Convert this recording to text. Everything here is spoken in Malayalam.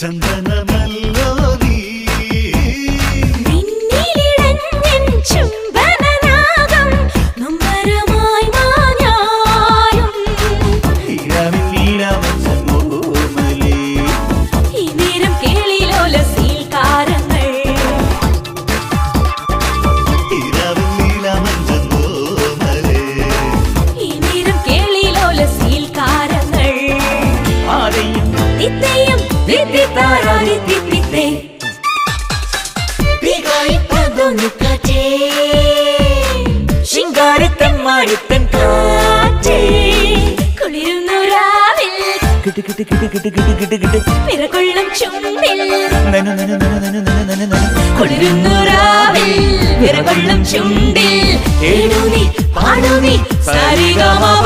真的。ചുണ്ടിൽ ഏഴു നീ സരിഗമാ